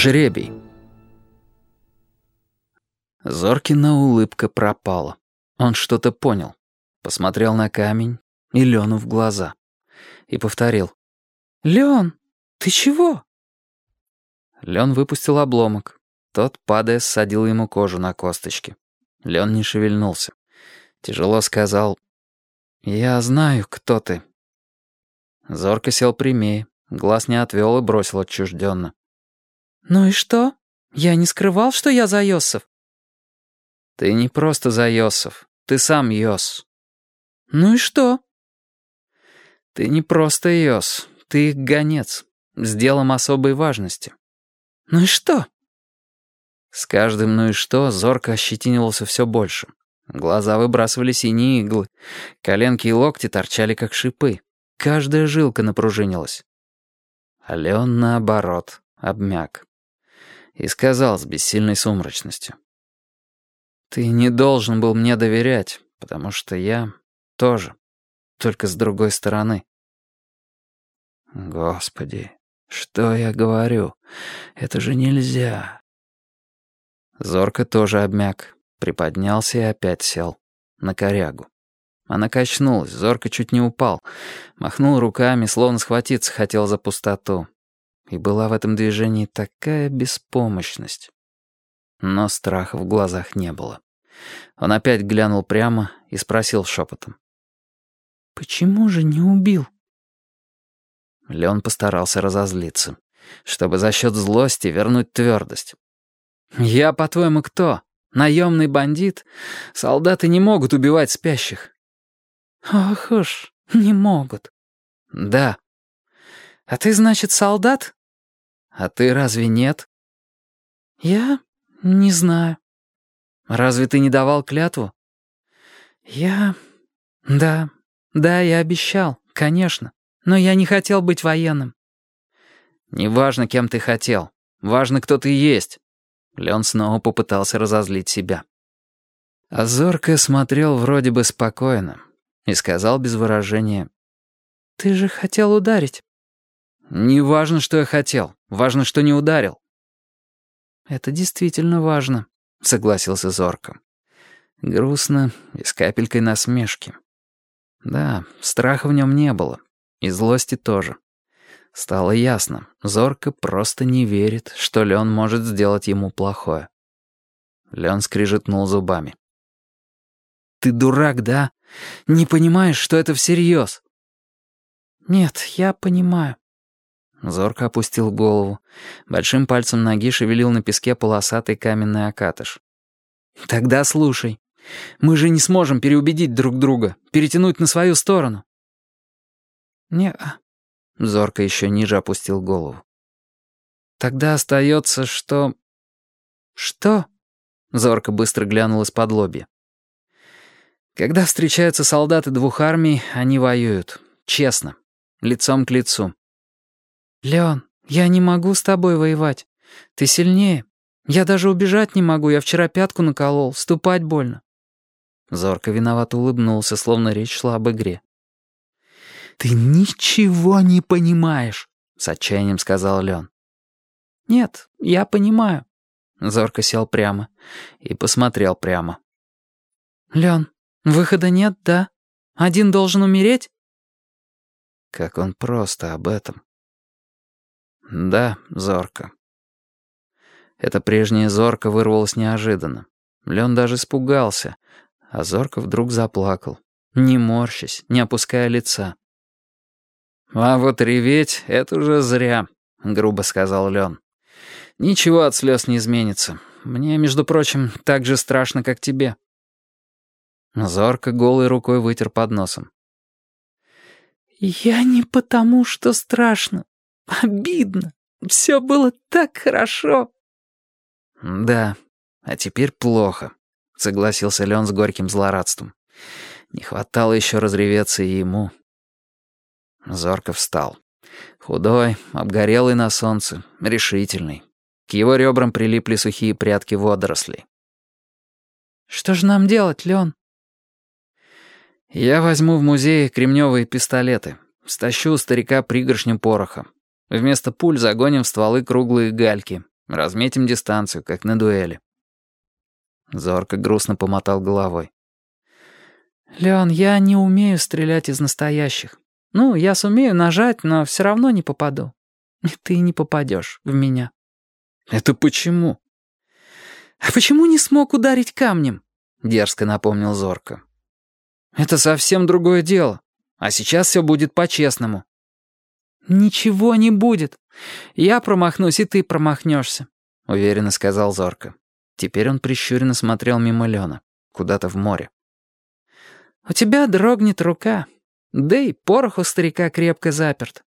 Жребий. Зоркина улыбка пропала. Он что-то понял. Посмотрел на камень и Лену в глаза. И повторил. «Лен, ты чего?» Лен выпустил обломок. Тот, падая, ссадил ему кожу на косточки. Лен не шевельнулся. Тяжело сказал. «Я знаю, кто ты». Зорко сел прямее, глаз не отвел и бросил отчужденно. «Ну и что? Я не скрывал, что я за Йосов». «Ты не просто за Йосов. Ты сам Йос». «Ну и что?» «Ты не просто Йос. Ты их гонец. С делом особой важности». «Ну и что?» С каждым «ну и что» зорко ощетинивался все больше. Глаза выбрасывали синие иглы. Коленки и локти торчали, как шипы. Каждая жилка напружинилась. А Леон, наоборот, обмяк и сказал с бессильной сумрачностью. «Ты не должен был мне доверять, потому что я тоже, только с другой стороны». «Господи, что я говорю? Это же нельзя». Зорко тоже обмяк, приподнялся и опять сел. На корягу. Она качнулась, Зорко чуть не упал. Махнул руками, словно схватиться хотел за пустоту. И была в этом движении такая беспомощность. Но страха в глазах не было. Он опять глянул прямо и спросил шепотом. «Почему же не убил?» Леон постарался разозлиться, чтобы за счет злости вернуть твердость. «Я, по-твоему, кто? Наемный бандит? Солдаты не могут убивать спящих». «Ох уж, не могут». «Да». «А ты, значит, солдат?» А ты разве нет? Я не знаю. Разве ты не давал клятву? Я... Да, да, я обещал, конечно. Но я не хотел быть военным. Неважно, кем ты хотел. Важно, кто ты есть. Лен снова попытался разозлить себя. Азорка смотрел вроде бы спокойно и сказал без выражения. «Ты же хотел ударить». «Не важно, что я хотел. Важно, что не ударил». «Это действительно важно», — согласился Зорко. Грустно и с капелькой насмешки. Да, страха в нем не было. И злости тоже. Стало ясно, Зорко просто не верит, что Лен может сделать ему плохое. Лен скрижетнул зубами. «Ты дурак, да? Не понимаешь, что это всерьез?» «Нет, я понимаю», Зорко опустил голову. Большим пальцем ноги шевелил на песке полосатый каменный окатыш. «Тогда слушай. Мы же не сможем переубедить друг друга, перетянуть на свою сторону». «Не-а». Зорко еще ниже опустил голову. «Тогда остается, что...» «Что?» Зорко быстро глянул из-под лобья. «Когда встречаются солдаты двух армий, они воюют. Честно. Лицом к лицу. «Леон, я не могу с тобой воевать. Ты сильнее. Я даже убежать не могу, я вчера пятку наколол, ступать больно». Зорко виновато улыбнулся, словно речь шла об игре. «Ты ничего не понимаешь», — с отчаянием сказал Леон. «Нет, я понимаю». Зорко сел прямо и посмотрел прямо. «Лен, выхода нет, да? Один должен умереть?» Как он просто об этом. «Да, зорко». Это прежняя зорко вырвалась неожиданно. Лен даже испугался, а зорко вдруг заплакал, не морщась, не опуская лица. «А вот реветь — это уже зря», — грубо сказал Лен. «Ничего от слез не изменится. Мне, между прочим, так же страшно, как тебе». Зорко голой рукой вытер под носом. «Я не потому, что страшно. Обидно. Все было так хорошо». «Да, а теперь плохо», — согласился Лен с горьким злорадством. «Не хватало еще разреветься и ему». Зорко встал. Худой, обгорелый на солнце, решительный. К его ребрам прилипли сухие прядки водорослей. «Что же нам делать, Лен?» «Я возьму в музее кремневые пистолеты. Стащу у старика пригоршню пороха. Вместо пуль загоним в стволы круглые гальки. Разметим дистанцию, как на дуэли». Зорко грустно помотал головой. «Леон, я не умею стрелять из настоящих. Ну, я сумею нажать, но все равно не попаду. И ты не попадешь в меня». «Это почему?» «А почему не смог ударить камнем?» — дерзко напомнил Зорко. «Это совсем другое дело. А сейчас все будет по-честному». «Ничего не будет. Я промахнусь, и ты промахнешься», — уверенно сказал Зорко. Теперь он прищуренно смотрел мимо Лена, куда-то в море. «У тебя дрогнет рука. Да и порох у старика крепко заперт.